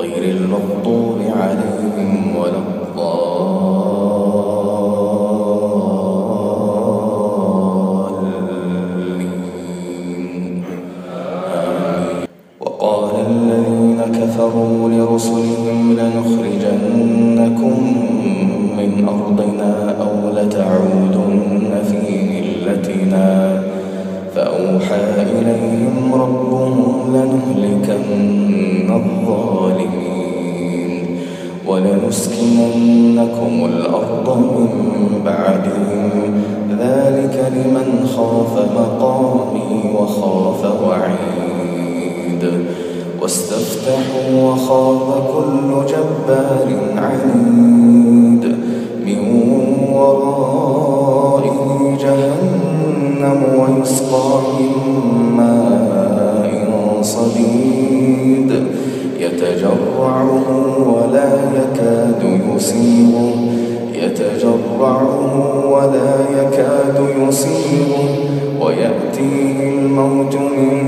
غير المغضوب عليهم ولا الضالين. وقال الذين كفروا لرسلهم لنخرجنكم من أرضنا أو لتعودن في ملتنا. فأوحى إليهم ربهم لنهلكن الظالمين. ولنسكننكم الأرض من بعدهم. ذلك لمن خاف مقامي وخاف وعيد. واستفتحوا وخاف كل جبار عنيد. يسيغه يتجرعه ولا يكاد يسيغه ويأتيه الموت من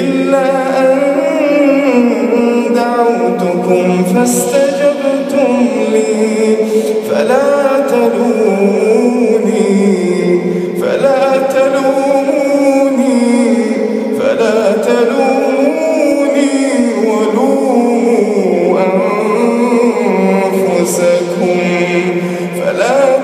إلا أن دعوتكم فاستجبتم لي فلا تلوموني فلا تلوموني فلا تلوموني ولوموا أنفسكم فلا تلوموني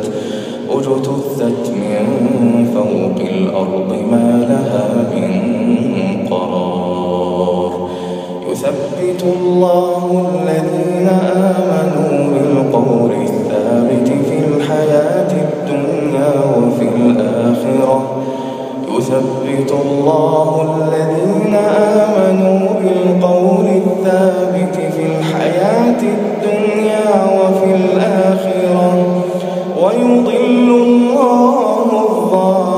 اجتثت من فوق الأرض ما لها من قرار. يثبت الله الذين آمنوا بالقول الثابت في الحياة الدنيا وفي الآخرة. يثبت الله الذين آمنوا بالقول الثابت في الحياة الدنيا يضل الله الظالمين.